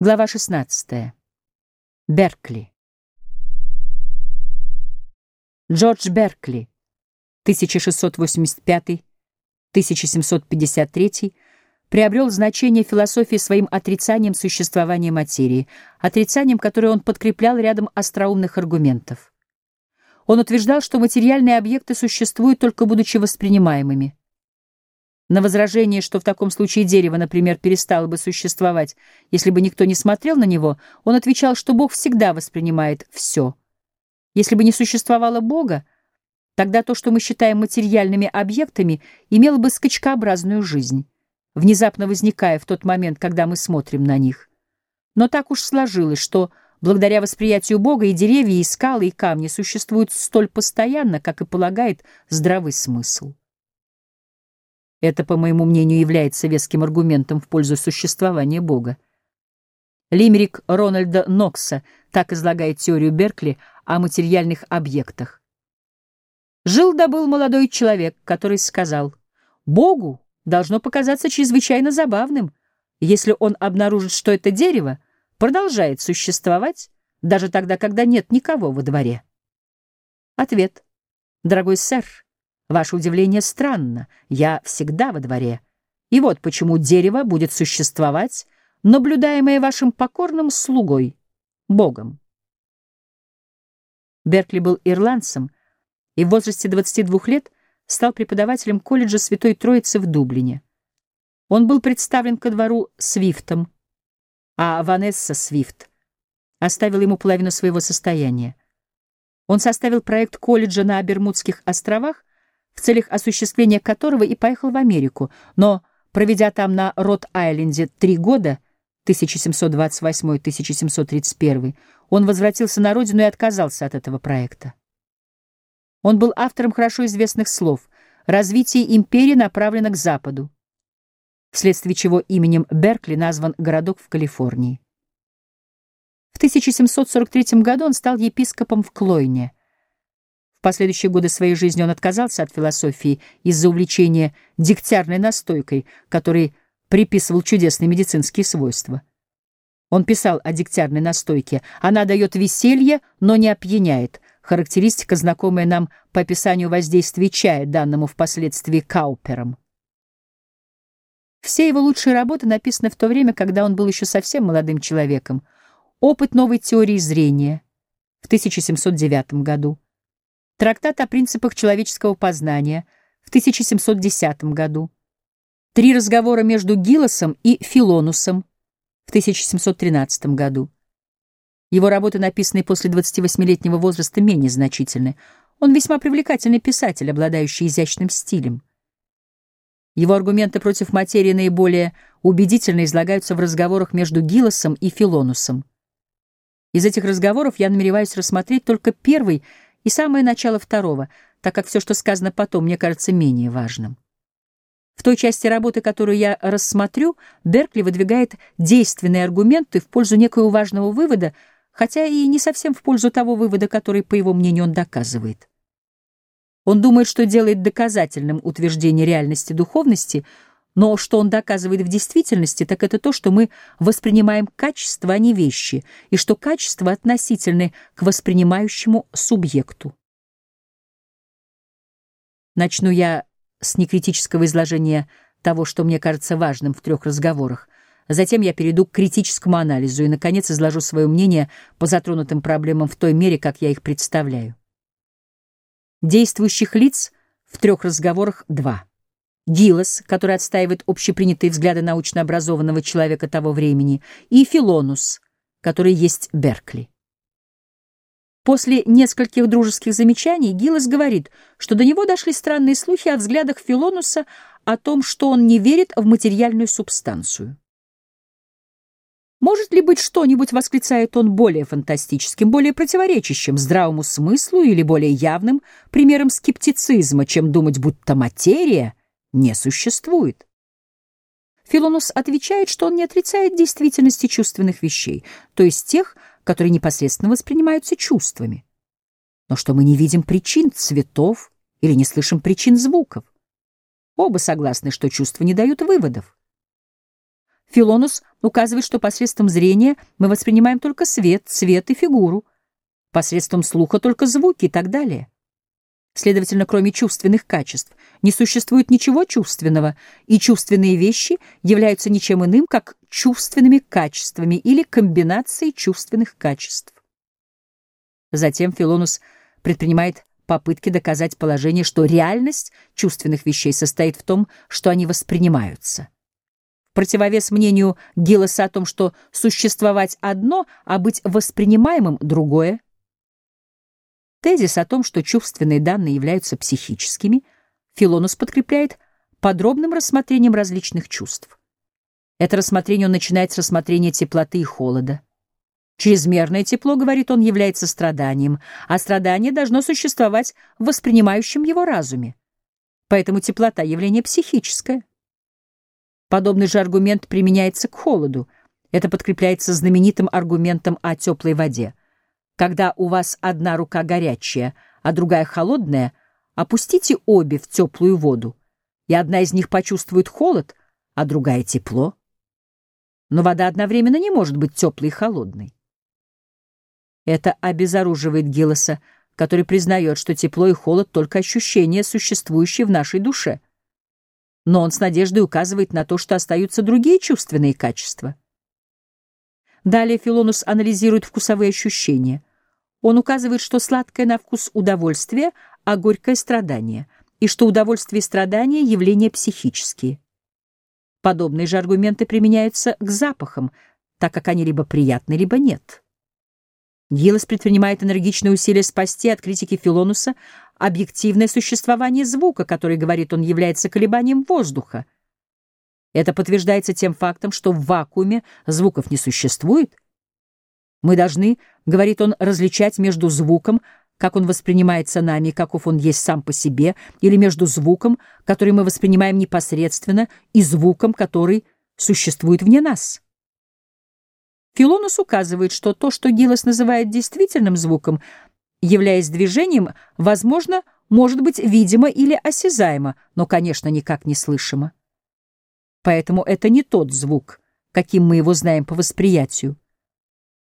Глава 16. Беркли. Джордж Беркли, 1685-1753, приобрел значение философии своим отрицанием существования материи, отрицанием, которое он подкреплял рядом остроумных аргументов. Он утверждал, что материальные объекты существуют только будучи воспринимаемыми. На возражение, что в таком случае дерево, например, перестало бы существовать, если бы никто не смотрел на него, он отвечал, что Бог всегда воспринимает все. Если бы не существовало Бога, тогда то, что мы считаем материальными объектами, имело бы скачкообразную жизнь, внезапно возникая в тот момент, когда мы смотрим на них. Но так уж сложилось, что Благодаря восприятию Бога и деревья, и скалы, и камни существуют столь постоянно, как и полагает здравый смысл. Это, по моему мнению, является веским аргументом в пользу существования Бога. Лимерик Рональда Нокса так излагает теорию Беркли о материальных объектах. Жил да был молодой человек, который сказал, «Богу должно показаться чрезвычайно забавным, если он обнаружит, что это дерево — продолжает существовать даже тогда, когда нет никого во дворе? Ответ. Дорогой сэр, ваше удивление странно. Я всегда во дворе. И вот почему дерево будет существовать, наблюдаемое вашим покорным слугой, Богом. Беркли был ирландцем и в возрасте 22 лет стал преподавателем колледжа Святой Троицы в Дублине. Он был представлен ко двору Свифтом, а Ванесса Свифт оставила ему половину своего состояния. Он составил проект колледжа на Бермудских островах, в целях осуществления которого и поехал в Америку, но, проведя там на Рот-Айленде три года, 1728-1731, он возвратился на родину и отказался от этого проекта. Он был автором хорошо известных слов «Развитие империи направлено к Западу», вследствие чего именем Беркли назван городок в Калифорнии. В 1743 году он стал епископом в Клойне. В последующие годы своей жизни он отказался от философии из-за увлечения дегтярной настойкой, которой приписывал чудесные медицинские свойства. Он писал о дегтярной настойке. Она дает веселье, но не опьяняет. Характеристика, знакомая нам по описанию воздействия чая, данному впоследствии Каупером. Все его лучшие работы написаны в то время, когда он был еще совсем молодым человеком. «Опыт новой теории зрения» в 1709 году, «Трактат о принципах человеческого познания» в 1710 году, «Три разговора между Гилосом и Филонусом» в 1713 году. Его работы, написанные после 28-летнего возраста, менее значительны. Он весьма привлекательный писатель, обладающий изящным стилем. Его аргументы против материи наиболее убедительно излагаются в разговорах между Гилосом и Филонусом. Из этих разговоров я намереваюсь рассмотреть только первый и самое начало второго, так как все, что сказано потом, мне кажется менее важным. В той части работы, которую я рассмотрю, Беркли выдвигает действенные аргументы в пользу некоего важного вывода, хотя и не совсем в пользу того вывода, который, по его мнению, он доказывает. Он думает, что делает доказательным утверждение реальности духовности, но что он доказывает в действительности, так это то, что мы воспринимаем качества, а не вещи, и что качества относительны к воспринимающему субъекту. Начну я с некритического изложения того, что мне кажется важным в трех разговорах. Затем я перейду к критическому анализу и, наконец, изложу свое мнение по затронутым проблемам в той мере, как я их представляю. Действующих лиц в трех разговорах два. Гилос, который отстаивает общепринятые взгляды научно образованного человека того времени, и Филонус, который есть Беркли. После нескольких дружеских замечаний Гиллес говорит, что до него дошли странные слухи о взглядах Филонуса о том, что он не верит в материальную субстанцию. Может ли быть что-нибудь, восклицает он, более фантастическим, более противоречащим здравому смыслу или более явным примером скептицизма, чем думать, будто материя не существует? Филонус отвечает, что он не отрицает действительности чувственных вещей, то есть тех, которые непосредственно воспринимаются чувствами, но что мы не видим причин цветов или не слышим причин звуков. Оба согласны, что чувства не дают выводов. Филонус указывает, что посредством зрения мы воспринимаем только свет, цвет и фигуру, посредством слуха только звуки и так далее. Следовательно, кроме чувственных качеств, не существует ничего чувственного, и чувственные вещи являются ничем иным, как чувственными качествами или комбинацией чувственных качеств. Затем Филонус предпринимает попытки доказать положение, что реальность чувственных вещей состоит в том, что они воспринимаются. Противовес мнению Гиллеса о том, что существовать одно, а быть воспринимаемым другое, Тезис о том, что чувственные данные являются психическими, Филонус подкрепляет подробным рассмотрением различных чувств. Это рассмотрение он начинает с рассмотрения теплоты и холода. Чрезмерное тепло, говорит он, является страданием, а страдание должно существовать в воспринимающем его разуме. Поэтому теплота — явление психическое. Подобный же аргумент применяется к холоду. Это подкрепляется знаменитым аргументом о теплой воде. Когда у вас одна рука горячая, а другая холодная, опустите обе в теплую воду, и одна из них почувствует холод, а другая — тепло. Но вода одновременно не может быть теплой и холодной. Это обезоруживает Гиллеса, который признает, что тепло и холод — только ощущения, существующие в нашей душе. Но он с надеждой указывает на то, что остаются другие чувственные качества. Далее Филонус анализирует вкусовые ощущения — он указывает, что сладкое на вкус удовольствие, а горькое — страдание, и что удовольствие и страдание — явления психические. Подобные же аргументы применяются к запахам, так как они либо приятны, либо нет. Гиллес предпринимает энергичные усилия спасти от критики Филонуса объективное существование звука, который, говорит он, является колебанием воздуха. Это подтверждается тем фактом, что в вакууме звуков не существует — мы должны, говорит он, различать между звуком, как он воспринимается нами, каков он есть сам по себе, или между звуком, который мы воспринимаем непосредственно, и звуком, который существует вне нас. Филонус указывает, что то, что Гиллес называет действительным звуком, являясь движением, возможно, может быть видимо или осязаемо, но, конечно, никак не слышимо. Поэтому это не тот звук, каким мы его знаем по восприятию.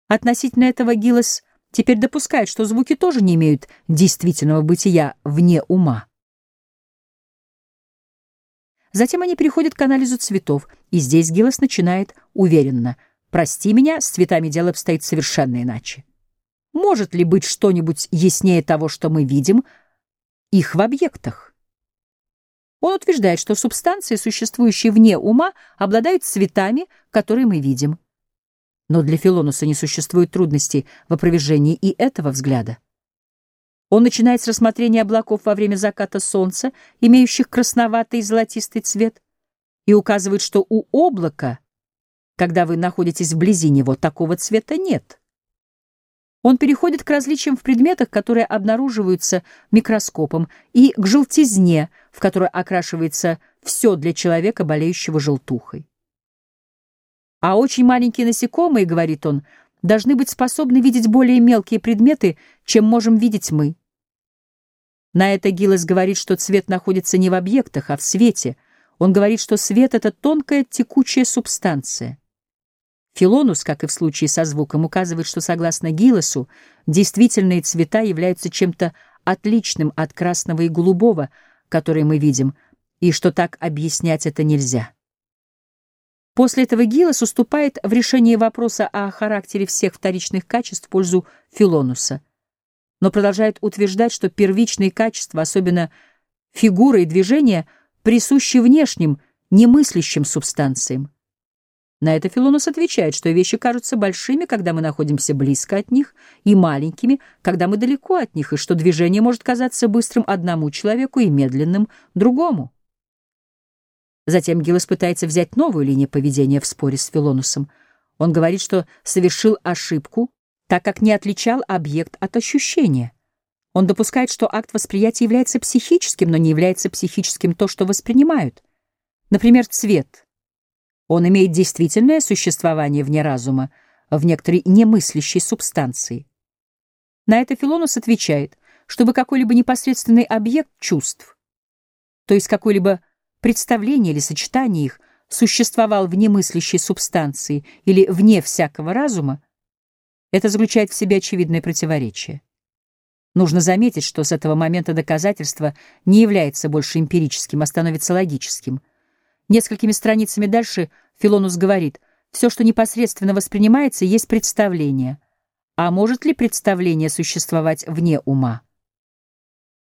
Относительно этого Гиллес теперь допускает, что звуки тоже не имеют действительного бытия вне ума. Затем они переходят к анализу цветов, и здесь Гиллес начинает уверенно. «Прости меня, с цветами дело обстоит совершенно иначе. Может ли быть что-нибудь яснее того, что мы видим, их в объектах?» Он утверждает, что субстанции, существующие вне ума, обладают цветами, которые мы видим. Но для Филонуса не существует трудностей в опровержении и этого взгляда. Он начинает с рассмотрения облаков во время заката солнца, имеющих красноватый и золотистый цвет, и указывает, что у облака, когда вы находитесь вблизи него, такого цвета нет. Он переходит к различиям в предметах, которые обнаруживаются микроскопом, и к желтизне, в которой окрашивается все для человека, болеющего желтухой. А очень маленькие насекомые, говорит он, должны быть способны видеть более мелкие предметы, чем можем видеть мы. На это Гиллес говорит, что цвет находится не в объектах, а в свете. Он говорит, что свет — это тонкая текучая субстанция. Филонус, как и в случае со звуком, указывает, что, согласно Гиллесу, действительные цвета являются чем-то отличным от красного и голубого, которые мы видим, и что так объяснять это нельзя. После этого Гиллес уступает в решении вопроса о характере всех вторичных качеств в пользу Филонуса, но продолжает утверждать, что первичные качества, особенно фигура и движение, присущи внешним, немыслящим субстанциям. На это Филонус отвечает, что вещи кажутся большими, когда мы находимся близко от них, и маленькими, когда мы далеко от них, и что движение может казаться быстрым одному человеку и медленным другому. Затем Гиллес пытается взять новую линию поведения в споре с Филонусом. Он говорит, что совершил ошибку, так как не отличал объект от ощущения. Он допускает, что акт восприятия является психическим, но не является психическим то, что воспринимают. Например, цвет. Он имеет действительное существование вне разума, в некоторой немыслящей субстанции. На это Филонус отвечает, чтобы какой-либо непосредственный объект чувств, то есть какой-либо представление или сочетание их существовал вне мыслящей субстанции или вне всякого разума, это заключает в себе очевидное противоречие. Нужно заметить, что с этого момента доказательство не является больше эмпирическим, а становится логическим. Несколькими страницами дальше Филонус говорит, все, что непосредственно воспринимается, есть представление. А может ли представление существовать вне ума?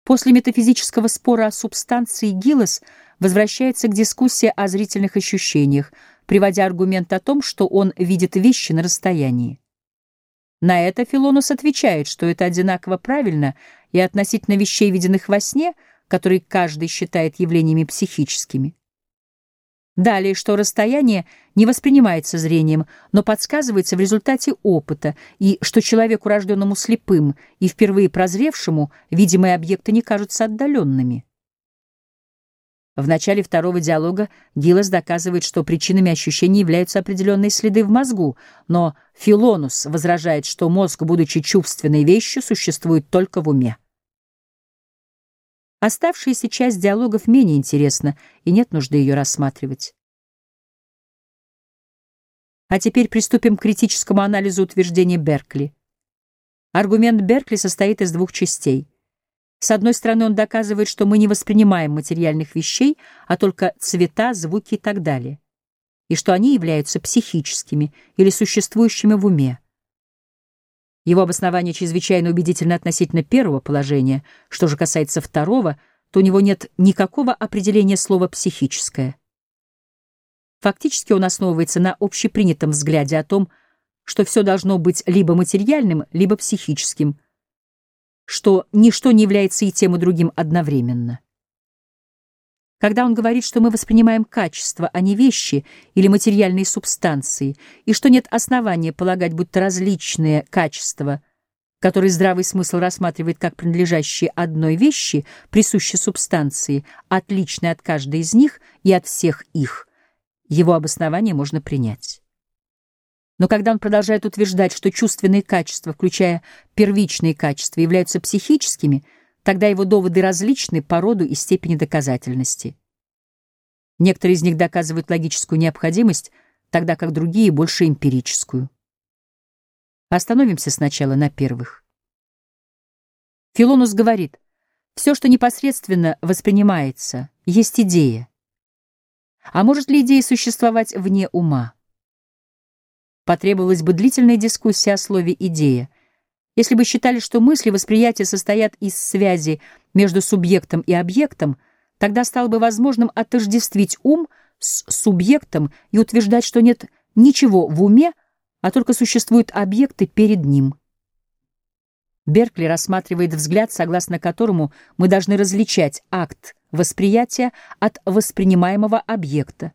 После метафизического спора о субстанции Гиллес возвращается к дискуссии о зрительных ощущениях, приводя аргумент о том, что он видит вещи на расстоянии. На это Филонус отвечает, что это одинаково правильно и относительно вещей, виденных во сне, которые каждый считает явлениями психическими. Далее, что расстояние не воспринимается зрением, но подсказывается в результате опыта, и что человеку, рожденному слепым и впервые прозревшему, видимые объекты не кажутся отдаленными. В начале второго диалога Гиллес доказывает, что причинами ощущений являются определенные следы в мозгу, но Филонус возражает, что мозг, будучи чувственной вещью, существует только в уме. Оставшаяся часть диалогов менее интересна, и нет нужды ее рассматривать. А теперь приступим к критическому анализу утверждений Беркли. Аргумент Беркли состоит из двух частей. С одной стороны, он доказывает, что мы не воспринимаем материальных вещей, а только цвета, звуки и так далее, и что они являются психическими или существующими в уме. Его обоснование чрезвычайно убедительно относительно первого положения. Что же касается второго, то у него нет никакого определения слова «психическое». Фактически он основывается на общепринятом взгляде о том, что все должно быть либо материальным, либо психическим, что ничто не является и тем, и другим одновременно. Когда он говорит, что мы воспринимаем качество, а не вещи или материальные субстанции, и что нет основания полагать, будто различные качества, которые здравый смысл рассматривает как принадлежащие одной вещи, присущие субстанции, отличные от каждой из них и от всех их, его обоснование можно принять. Но когда он продолжает утверждать, что чувственные качества, включая первичные качества, являются психическими — Тогда его доводы различны по роду и степени доказательности. Некоторые из них доказывают логическую необходимость, тогда как другие — больше эмпирическую. Остановимся сначала на первых. Филонус говорит, все, что непосредственно воспринимается, есть идея. А может ли идея существовать вне ума? Потребовалась бы длительная дискуссия о слове «идея», если бы считали, что мысли восприятия состоят из связи между субъектом и объектом, тогда стало бы возможным отождествить ум с субъектом и утверждать, что нет ничего в уме, а только существуют объекты перед ним. Беркли рассматривает взгляд, согласно которому мы должны различать акт восприятия от воспринимаемого объекта,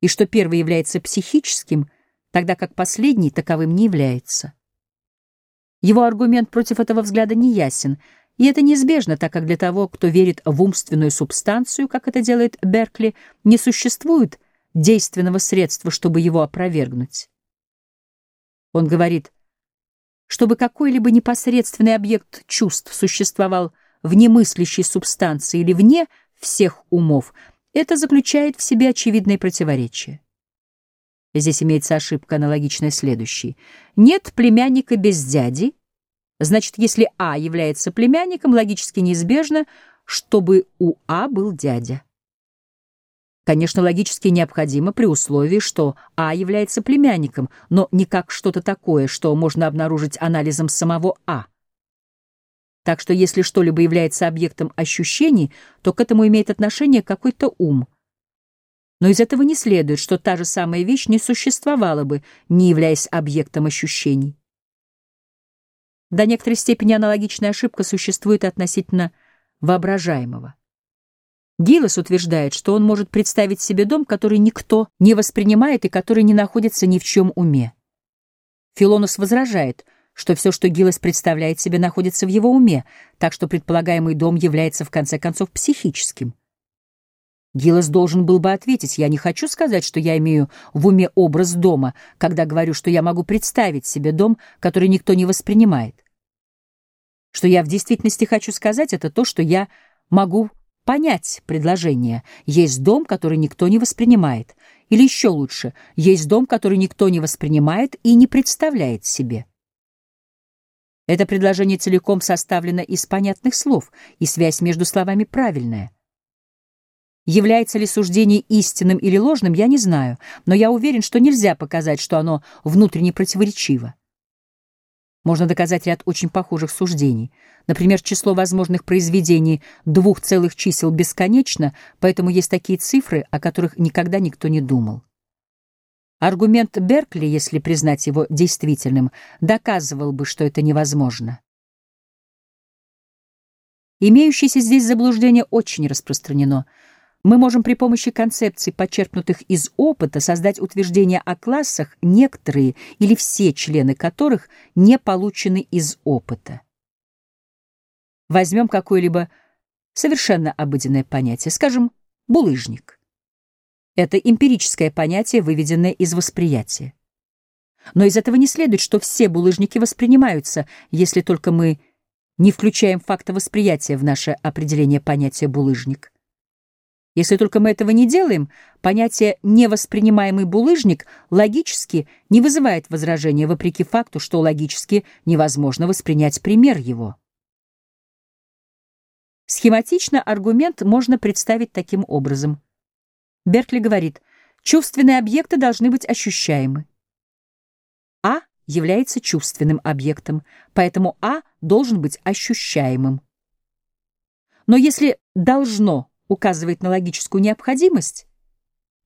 и что первый является психическим, тогда как последний таковым не является. Его аргумент против этого взгляда не ясен, и это неизбежно, так как для того, кто верит в умственную субстанцию, как это делает Беркли, не существует действенного средства, чтобы его опровергнуть. Он говорит, чтобы какой-либо непосредственный объект чувств существовал вне мыслящей субстанции или вне всех умов, это заключает в себе очевидное противоречие. Здесь имеется ошибка аналогичная следующей. Нет племянника без дяди. Значит, если А является племянником, логически неизбежно, чтобы у А был дядя. Конечно, логически необходимо при условии, что А является племянником, но не как что-то такое, что можно обнаружить анализом самого А. Так что если что-либо является объектом ощущений, то к этому имеет отношение какой-то ум — но из этого не следует, что та же самая вещь не существовала бы, не являясь объектом ощущений. До некоторой степени аналогичная ошибка существует относительно воображаемого. Гиллес утверждает, что он может представить себе дом, который никто не воспринимает и который не находится ни в чем уме. Филонус возражает, что все, что Гиллес представляет себе, находится в его уме, так что предполагаемый дом является в конце концов психическим. Гиллес должен был бы ответить, я не хочу сказать, что я имею в уме образ дома, когда говорю, что я могу представить себе дом, который никто не воспринимает. Что я в действительности хочу сказать, это то, что я могу понять предложение «есть дом, который никто не воспринимает», или еще лучше «есть дом, который никто не воспринимает и не представляет себе». Это предложение целиком составлено из понятных слов, и связь между словами правильная. Является ли суждение истинным или ложным, я не знаю, но я уверен, что нельзя показать, что оно внутренне противоречиво. Можно доказать ряд очень похожих суждений. Например, число возможных произведений двух целых чисел бесконечно, поэтому есть такие цифры, о которых никогда никто не думал. Аргумент Беркли, если признать его действительным, доказывал бы, что это невозможно. Имеющееся здесь заблуждение очень распространено — мы можем при помощи концепций, подчеркнутых из опыта, создать утверждения о классах, некоторые или все члены которых не получены из опыта. Возьмем какое-либо совершенно обыденное понятие, скажем, булыжник. Это эмпирическое понятие, выведенное из восприятия. Но из этого не следует, что все булыжники воспринимаются, если только мы не включаем факта восприятия в наше определение понятия булыжник. Если только мы этого не делаем, понятие «невоспринимаемый булыжник» логически не вызывает возражения, вопреки факту, что логически невозможно воспринять пример его. Схематично аргумент можно представить таким образом. Беркли говорит, чувственные объекты должны быть ощущаемы. А является чувственным объектом, поэтому А должен быть ощущаемым. Но если «должно» указывает на логическую необходимость,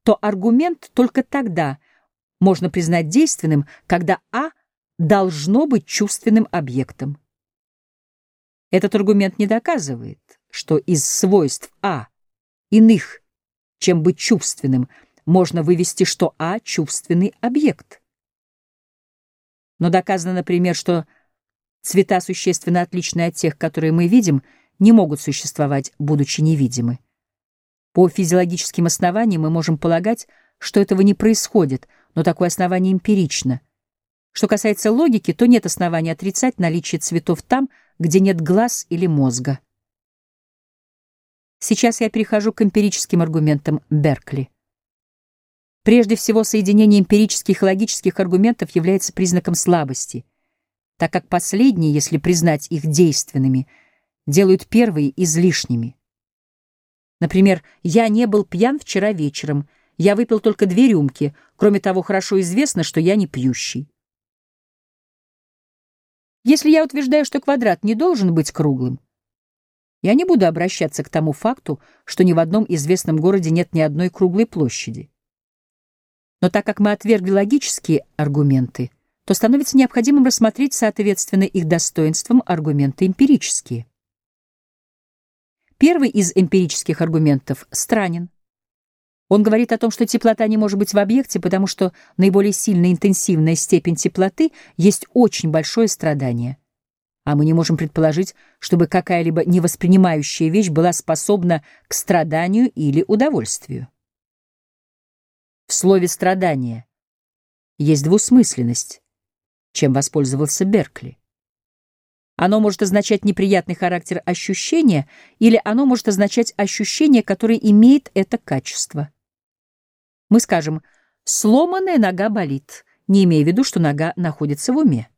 то аргумент только тогда можно признать действенным, когда А должно быть чувственным объектом. Этот аргумент не доказывает, что из свойств А иных, чем быть чувственным, можно вывести, что А — чувственный объект. Но доказано, например, что цвета, существенно отличные от тех, которые мы видим, не могут существовать, будучи невидимы. По физиологическим основаниям мы можем полагать, что этого не происходит, но такое основание эмпирично. Что касается логики, то нет основания отрицать наличие цветов там, где нет глаз или мозга. Сейчас я перехожу к эмпирическим аргументам Беркли. Прежде всего, соединение эмпирических и логических аргументов является признаком слабости, так как последние, если признать их действенными, делают первые излишними. Например, «Я не был пьян вчера вечером. Я выпил только две рюмки. Кроме того, хорошо известно, что я не пьющий». Если я утверждаю, что квадрат не должен быть круглым, я не буду обращаться к тому факту, что ни в одном известном городе нет ни одной круглой площади. Но так как мы отвергли логические аргументы, то становится необходимым рассмотреть соответственно их достоинствам аргументы эмпирические. Первый из эмпирических аргументов странен. Он говорит о том, что теплота не может быть в объекте, потому что наиболее сильная интенсивная степень теплоты есть очень большое страдание. А мы не можем предположить, чтобы какая-либо невоспринимающая вещь была способна к страданию или удовольствию. В слове «страдание» есть двусмысленность, чем воспользовался Беркли. Оно может означать неприятный характер ощущения, или оно может означать ощущение, которое имеет это качество. Мы скажем «сломанная нога болит», не имея в виду, что нога находится в уме.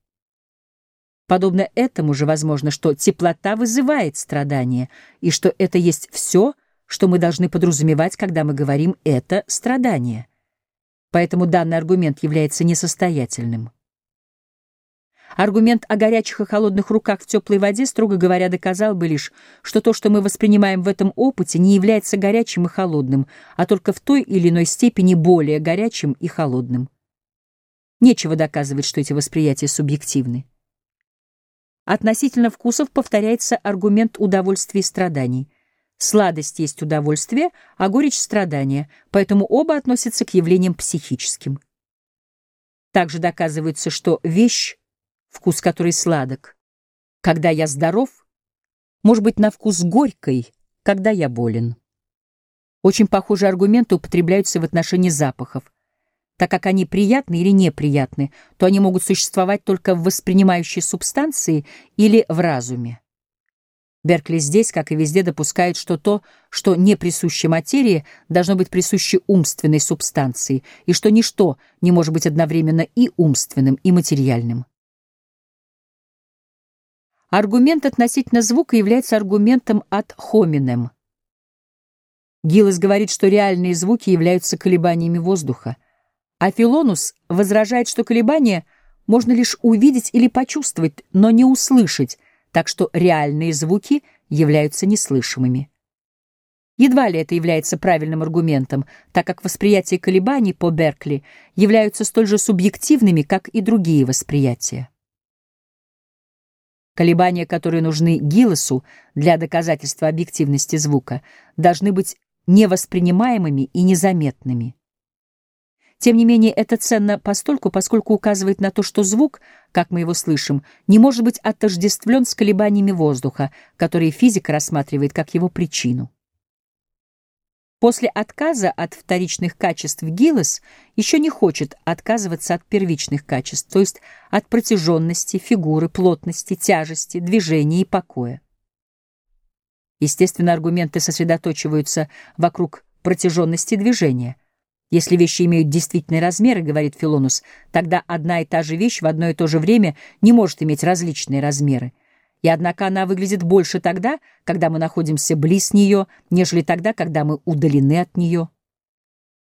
Подобно этому же возможно, что теплота вызывает страдание, и что это есть все, что мы должны подразумевать, когда мы говорим «это страдание». Поэтому данный аргумент является несостоятельным. Аргумент о горячих и холодных руках в теплой воде, строго говоря, доказал бы лишь, что то, что мы воспринимаем в этом опыте, не является горячим и холодным, а только в той или иной степени более горячим и холодным. Нечего доказывать, что эти восприятия субъективны. Относительно вкусов повторяется аргумент удовольствия и страданий. Сладость есть удовольствие, а горечь — страдания, поэтому оба относятся к явлениям психическим. Также доказывается, что вещь вкус которой сладок. Когда я здоров, может быть, на вкус горькой, когда я болен. Очень похожие аргументы употребляются в отношении запахов. Так как они приятны или неприятны, то они могут существовать только в воспринимающей субстанции или в разуме. Беркли здесь, как и везде, допускает, что то, что не присуще материи, должно быть присуще умственной субстанции, и что ничто не может быть одновременно и умственным, и материальным. Аргумент относительно звука является аргументом от хоминем. Гиллес говорит, что реальные звуки являются колебаниями воздуха, а Филонус возражает, что колебания можно лишь увидеть или почувствовать, но не услышать, так что реальные звуки являются неслышимыми. Едва ли это является правильным аргументом, так как восприятия колебаний по Беркли являются столь же субъективными, как и другие восприятия. Колебания, которые нужны Гиллесу для доказательства объективности звука, должны быть невоспринимаемыми и незаметными. Тем не менее, это ценно постольку, поскольку указывает на то, что звук, как мы его слышим, не может быть отождествлен с колебаниями воздуха, которые физика рассматривает как его причину. После отказа от вторичных качеств Гиллес еще не хочет отказываться от первичных качеств, то есть от протяженности, фигуры, плотности, тяжести, движения и покоя. Естественно, аргументы сосредоточиваются вокруг протяженности движения — если вещи имеют действительные размеры, говорит Филонус, тогда одна и та же вещь в одно и то же время не может иметь различные размеры. И однако она выглядит больше тогда, когда мы находимся близ нее, нежели тогда, когда мы удалены от нее.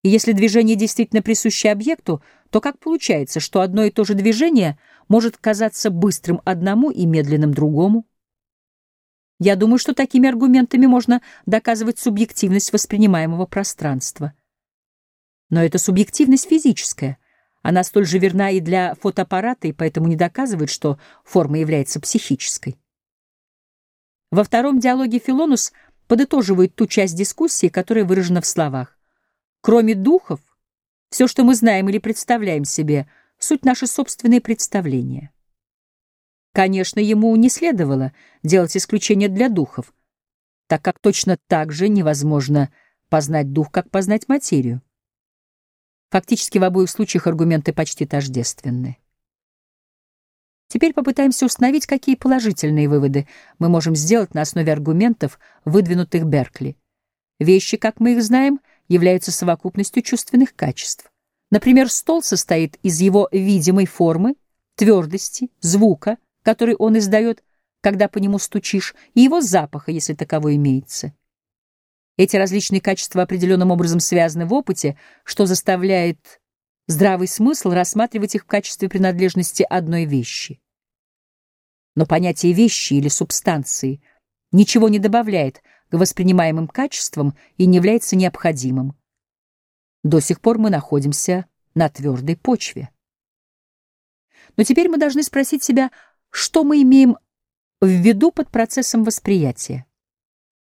И если движение действительно присуще объекту, то как получается, что одно и то же движение может казаться быстрым одному и медленным другому? Я думаю, что такими аргументами можно доказывать субъективность воспринимаемого пространства. Но это субъективность физическая. Она столь же верна и для фотоаппарата, и поэтому не доказывает, что форма является психической. Во втором диалоге Филонус подытоживает ту часть дискуссии, которая выражена в словах. Кроме духов, все, что мы знаем или представляем себе, суть наши собственные представления. Конечно, ему не следовало делать исключение для духов, так как точно так же невозможно познать дух, как познать материю. Фактически в обоих случаях аргументы почти тождественны. Теперь попытаемся установить, какие положительные выводы мы можем сделать на основе аргументов, выдвинутых Беркли. Вещи, как мы их знаем, являются совокупностью чувственных качеств. Например, стол состоит из его видимой формы, твердости, звука, который он издает, когда по нему стучишь, и его запаха, если таковой имеется. Эти различные качества определенным образом связаны в опыте, что заставляет здравый смысл рассматривать их в качестве принадлежности одной вещи. Но понятие вещи или субстанции ничего не добавляет к воспринимаемым качествам и не является необходимым. До сих пор мы находимся на твердой почве. Но теперь мы должны спросить себя, что мы имеем в виду под процессом восприятия.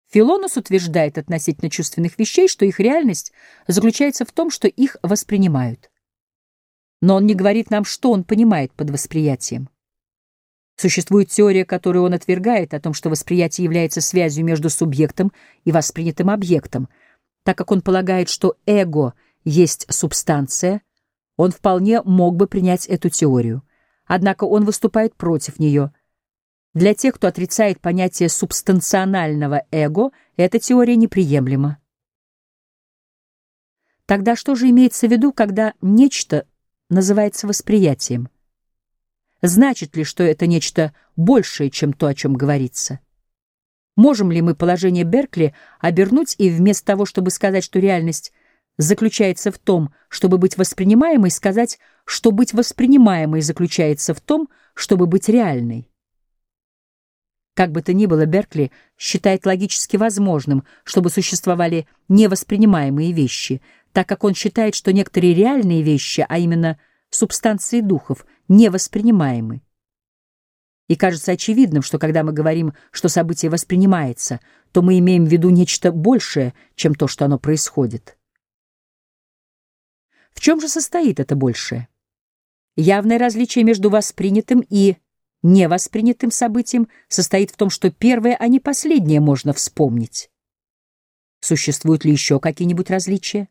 Филонус утверждает относительно чувственных вещей, что их реальность заключается в том, что их воспринимают. Но он не говорит нам, что он понимает под восприятием. Существует теория, которую он отвергает, о том, что восприятие является связью между субъектом и воспринятым объектом. Так как он полагает, что эго есть субстанция, он вполне мог бы принять эту теорию. Однако он выступает против нее – для тех, кто отрицает понятие субстанционального эго, эта теория неприемлема. Тогда что же имеется в виду, когда нечто называется восприятием? Значит ли, что это нечто большее, чем то, о чем говорится? Можем ли мы положение Беркли обернуть и вместо того, чтобы сказать, что реальность заключается в том, чтобы быть воспринимаемой, сказать, что быть воспринимаемой заключается в том, чтобы быть реальной? Как бы то ни было, Беркли считает логически возможным, чтобы существовали невоспринимаемые вещи, так как он считает, что некоторые реальные вещи, а именно субстанции духов, невоспринимаемы. И кажется очевидным, что когда мы говорим, что событие воспринимается, то мы имеем в виду нечто большее, чем то, что оно происходит. В чем же состоит это большее? Явное различие между воспринятым и невоспринятым событием состоит в том, что первое, а не последнее можно вспомнить. Существуют ли еще какие-нибудь различия?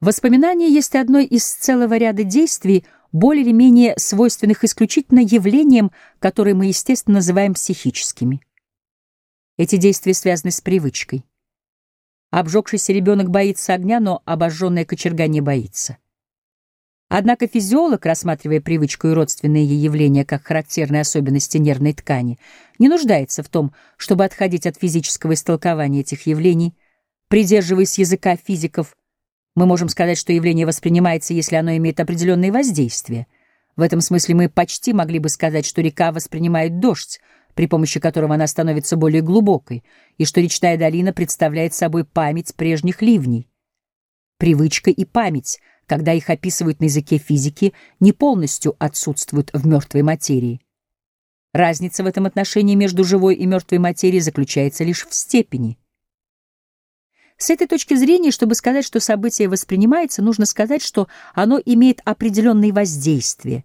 Воспоминание есть одно из целого ряда действий, более или менее свойственных исключительно явлениям, которые мы, естественно, называем психическими. Эти действия связаны с привычкой. Обжегшийся ребенок боится огня, но обожженная кочерга не боится. Однако физиолог, рассматривая привычку и родственные ей явления как характерные особенности нервной ткани, не нуждается в том, чтобы отходить от физического истолкования этих явлений. Придерживаясь языка физиков, мы можем сказать, что явление воспринимается, если оно имеет определенные воздействия. В этом смысле мы почти могли бы сказать, что река воспринимает дождь, при помощи которого она становится более глубокой, и что речная долина представляет собой память прежних ливней. Привычка и память — когда их описывают на языке физики, не полностью отсутствуют в мертвой материи. Разница в этом отношении между живой и мертвой материей заключается лишь в степени. С этой точки зрения, чтобы сказать, что событие воспринимается, нужно сказать, что оно имеет определенные воздействия.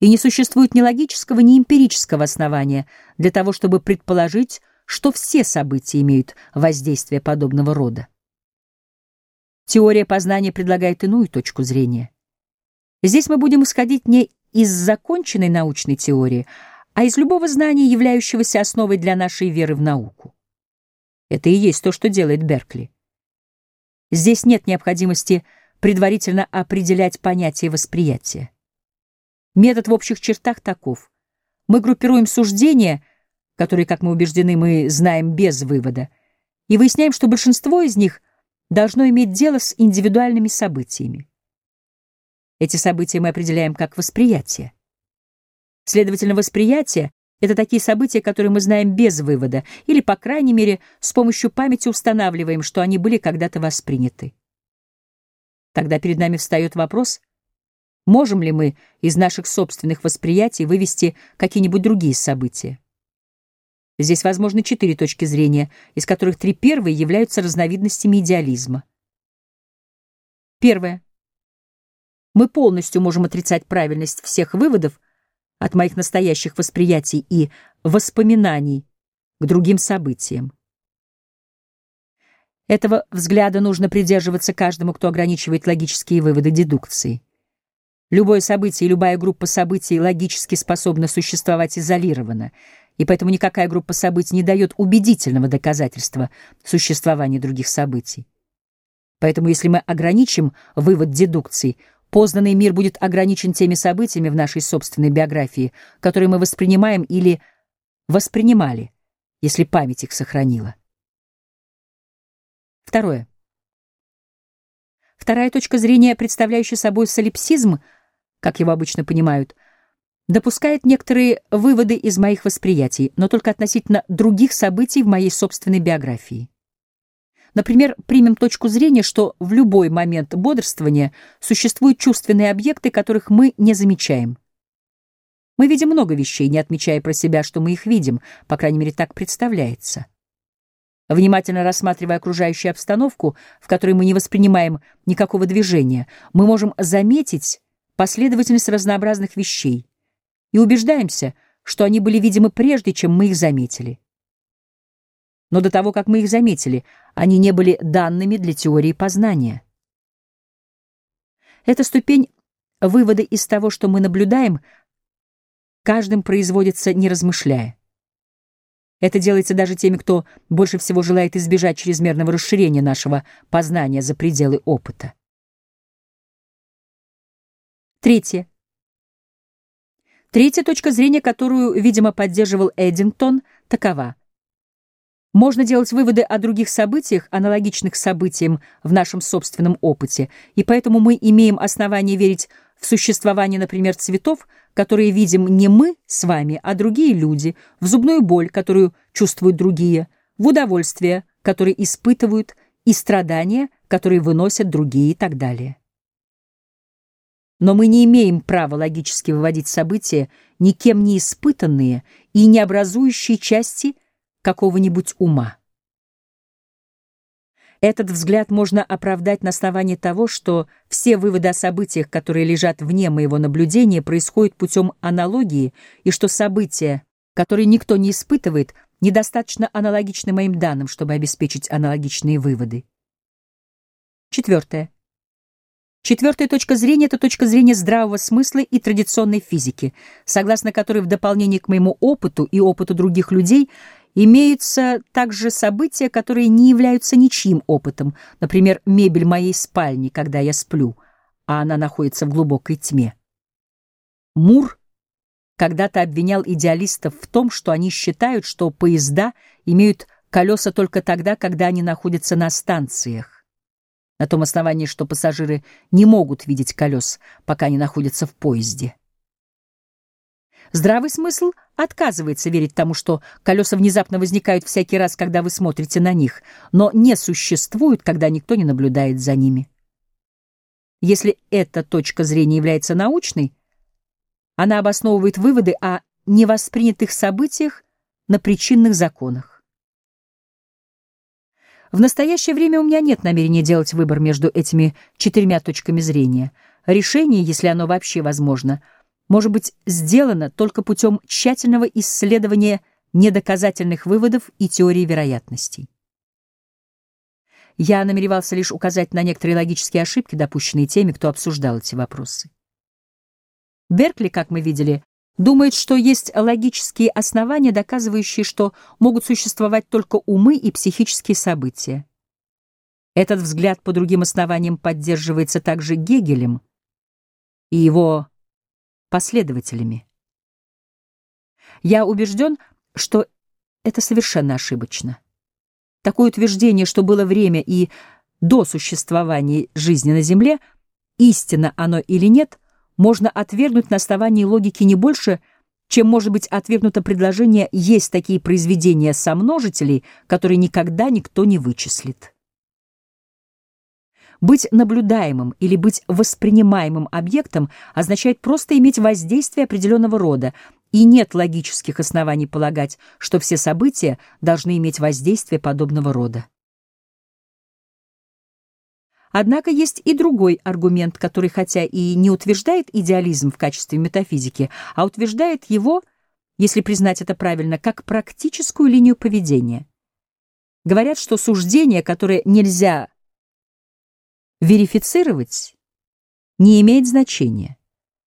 И не существует ни логического, ни эмпирического основания для того, чтобы предположить, что все события имеют воздействие подобного рода. Теория познания предлагает иную точку зрения. Здесь мы будем исходить не из законченной научной теории, а из любого знания, являющегося основой для нашей веры в науку. Это и есть то, что делает Беркли. Здесь нет необходимости предварительно определять понятие восприятия. Метод в общих чертах таков. Мы группируем суждения, которые, как мы убеждены, мы знаем без вывода, и выясняем, что большинство из них должно иметь дело с индивидуальными событиями. Эти события мы определяем как восприятие. Следовательно, восприятие — это такие события, которые мы знаем без вывода, или, по крайней мере, с помощью памяти устанавливаем, что они были когда-то восприняты. Тогда перед нами встает вопрос, можем ли мы из наших собственных восприятий вывести какие-нибудь другие события. Здесь возможны четыре точки зрения, из которых три первые являются разновидностями идеализма. Первое. Мы полностью можем отрицать правильность всех выводов от моих настоящих восприятий и воспоминаний к другим событиям. Этого взгляда нужно придерживаться каждому, кто ограничивает логические выводы дедукции. Любое событие и любая группа событий логически способна существовать изолированно — и поэтому никакая группа событий не дает убедительного доказательства существования других событий. Поэтому если мы ограничим вывод дедукции, познанный мир будет ограничен теми событиями в нашей собственной биографии, которые мы воспринимаем или воспринимали, если память их сохранила. Второе. Вторая точка зрения, представляющая собой солипсизм, как его обычно понимают — допускает некоторые выводы из моих восприятий, но только относительно других событий в моей собственной биографии. Например, примем точку зрения, что в любой момент бодрствования существуют чувственные объекты, которых мы не замечаем. Мы видим много вещей, не отмечая про себя, что мы их видим, по крайней мере, так представляется. Внимательно рассматривая окружающую обстановку, в которой мы не воспринимаем никакого движения, мы можем заметить последовательность разнообразных вещей, и убеждаемся, что они были видимы прежде, чем мы их заметили. Но до того, как мы их заметили, они не были данными для теории познания. Эта ступень вывода из того, что мы наблюдаем, каждым производится не размышляя. Это делается даже теми, кто больше всего желает избежать чрезмерного расширения нашего познания за пределы опыта. Третье. Третья точка зрения, которую, видимо, поддерживал Эддингтон, такова. Можно делать выводы о других событиях, аналогичных событиям в нашем собственном опыте, и поэтому мы имеем основание верить в существование, например, цветов, которые видим не мы с вами, а другие люди, в зубную боль, которую чувствуют другие, в удовольствие, которое испытывают, и страдания, которые выносят другие и так далее. Но мы не имеем права логически выводить события, никем не испытанные и не образующие части какого-нибудь ума. Этот взгляд можно оправдать на основании того, что все выводы о событиях, которые лежат вне моего наблюдения, происходят путем аналогии, и что события, которые никто не испытывает, недостаточно аналогичны моим данным, чтобы обеспечить аналогичные выводы. Четвертое. Четвертая точка зрения — это точка зрения здравого смысла и традиционной физики, согласно которой в дополнение к моему опыту и опыту других людей имеются также события, которые не являются ничьим опытом, например, мебель моей спальни, когда я сплю, а она находится в глубокой тьме. Мур когда-то обвинял идеалистов в том, что они считают, что поезда имеют колеса только тогда, когда они находятся на станциях на том основании, что пассажиры не могут видеть колес, пока они находятся в поезде. Здравый смысл отказывается верить тому, что колеса внезапно возникают всякий раз, когда вы смотрите на них, но не существуют, когда никто не наблюдает за ними. Если эта точка зрения является научной, она обосновывает выводы о невоспринятых событиях на причинных законах. В настоящее время у меня нет намерения делать выбор между этими четырьмя точками зрения. Решение, если оно вообще возможно, может быть сделано только путем тщательного исследования недоказательных выводов и теории вероятностей. Я намеревался лишь указать на некоторые логические ошибки, допущенные теми, кто обсуждал эти вопросы. Беркли, как мы видели, думает, что есть логические основания, доказывающие, что могут существовать только умы и психические события. Этот взгляд по другим основаниям поддерживается также Гегелем и его последователями. Я убежден, что это совершенно ошибочно. Такое утверждение, что было время и до существования жизни на Земле, истинно оно или нет — можно отвергнуть на основании логики не больше, чем может быть отвергнуто предложение «есть такие произведения сомножителей, которые никогда никто не вычислит». Быть наблюдаемым или быть воспринимаемым объектом означает просто иметь воздействие определенного рода, и нет логических оснований полагать, что все события должны иметь воздействие подобного рода. Однако есть и другой аргумент, который хотя и не утверждает идеализм в качестве метафизики, а утверждает его, если признать это правильно, как практическую линию поведения. Говорят, что суждение, которое нельзя верифицировать, не имеет значения,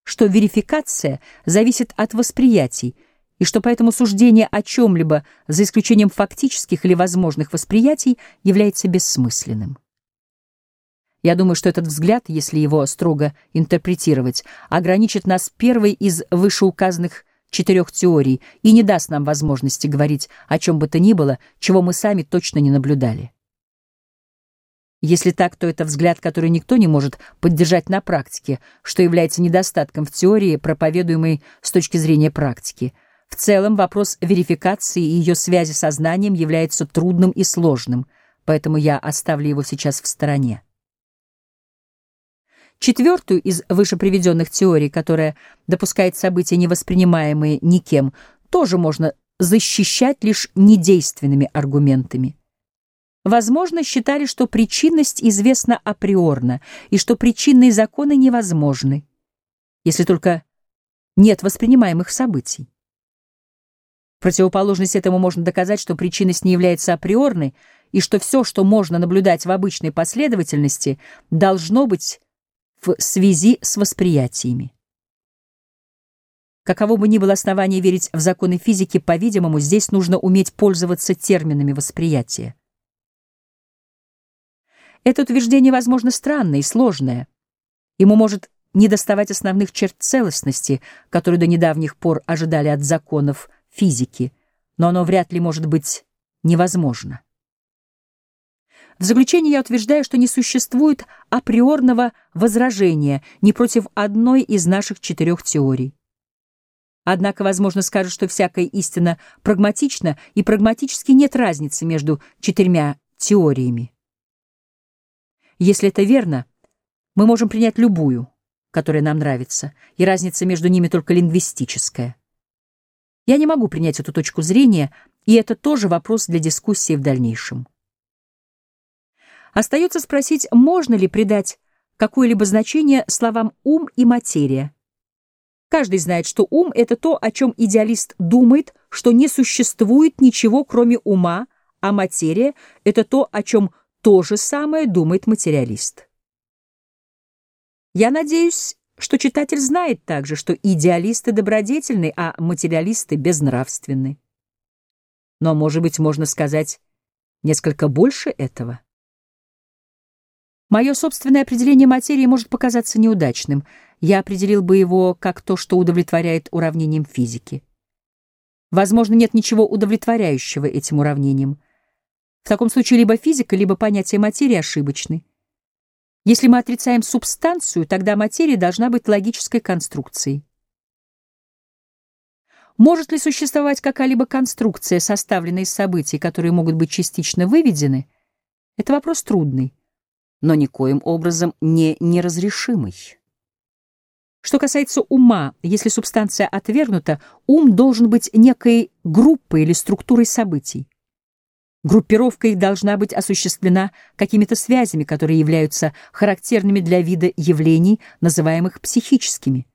что верификация зависит от восприятий, и что поэтому суждение о чем-либо, за исключением фактических или возможных восприятий, является бессмысленным. Я думаю, что этот взгляд, если его строго интерпретировать, ограничит нас первой из вышеуказанных четырех теорий и не даст нам возможности говорить о чем бы то ни было, чего мы сами точно не наблюдали. Если так, то это взгляд, который никто не может поддержать на практике, что является недостатком в теории, проповедуемой с точки зрения практики. В целом вопрос верификации и ее связи со знанием является трудным и сложным, поэтому я оставлю его сейчас в стороне. Четвертую из вышеприведенных теорий, которая допускает события, невоспринимаемые никем, тоже можно защищать лишь недейственными аргументами. Возможно, считали, что причинность известна априорно и что причинные законы невозможны, если только нет воспринимаемых событий. В противоположность этому можно доказать, что причинность не является априорной и что все, что можно наблюдать в обычной последовательности, должно быть в связи с восприятиями. Каково бы ни было основание верить в законы физики, по-видимому, здесь нужно уметь пользоваться терминами восприятия. Это утверждение, возможно, странное и сложное. Ему может недоставать основных черт целостности, которые до недавних пор ожидали от законов физики, но оно вряд ли может быть невозможно. В заключение я утверждаю, что не существует априорного возражения ни против одной из наших четырех теорий. Однако, возможно, скажут, что всякая истина прагматична, и прагматически нет разницы между четырьмя теориями. Если это верно, мы можем принять любую, которая нам нравится, и разница между ними только лингвистическая. Я не могу принять эту точку зрения, и это тоже вопрос для дискуссии в дальнейшем. Остается спросить, можно ли придать какое-либо значение словам «ум» и «материя». Каждый знает, что ум — это то, о чем идеалист думает, что не существует ничего, кроме ума, а материя — это то, о чем то же самое думает материалист. Я надеюсь, что читатель знает также, что идеалисты добродетельны, а материалисты безнравственны. Но, может быть, можно сказать несколько больше этого. Мое собственное определение материи может показаться неудачным. Я определил бы его как то, что удовлетворяет уравнениям физики. Возможно, нет ничего удовлетворяющего этим уравнениям. В таком случае либо физика, либо понятие материи ошибочны. Если мы отрицаем субстанцию, тогда материя должна быть логической конструкцией. Может ли существовать какая-либо конструкция, составленная из событий, которые могут быть частично выведены? Это вопрос трудный, но никоим образом не неразрешимый. Что касается ума, если субстанция отвергнута, ум должен быть некой группой или структурой событий. Группировка их должна быть осуществлена какими-то связями, которые являются характерными для вида явлений, называемых психическими.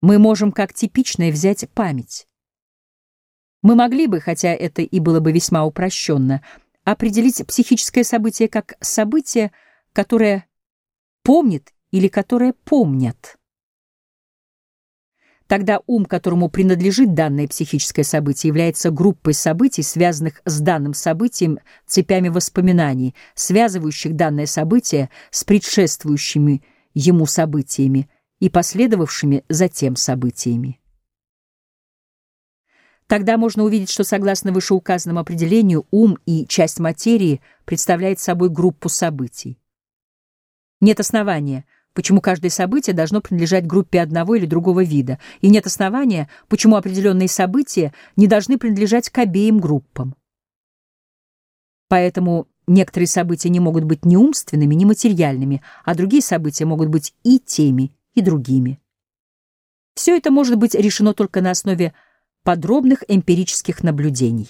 Мы можем как типичное взять память. Мы могли бы, хотя это и было бы весьма упрощенно, определить психическое событие как событие, которое помнит или которое помнят. Тогда ум, которому принадлежит данное психическое событие, является группой событий, связанных с данным событием цепями воспоминаний, связывающих данное событие с предшествующими ему событиями и последовавшими затем событиями. Тогда можно увидеть, что согласно вышеуказанному определению ум и часть материи представляет собой группу событий. Нет основания — почему каждое событие должно принадлежать группе одного или другого вида, и нет основания, почему определенные события не должны принадлежать к обеим группам. Поэтому некоторые события не могут быть ни умственными, ни материальными, а другие события могут быть и теми, и другими. Все это может быть решено только на основе подробных эмпирических наблюдений.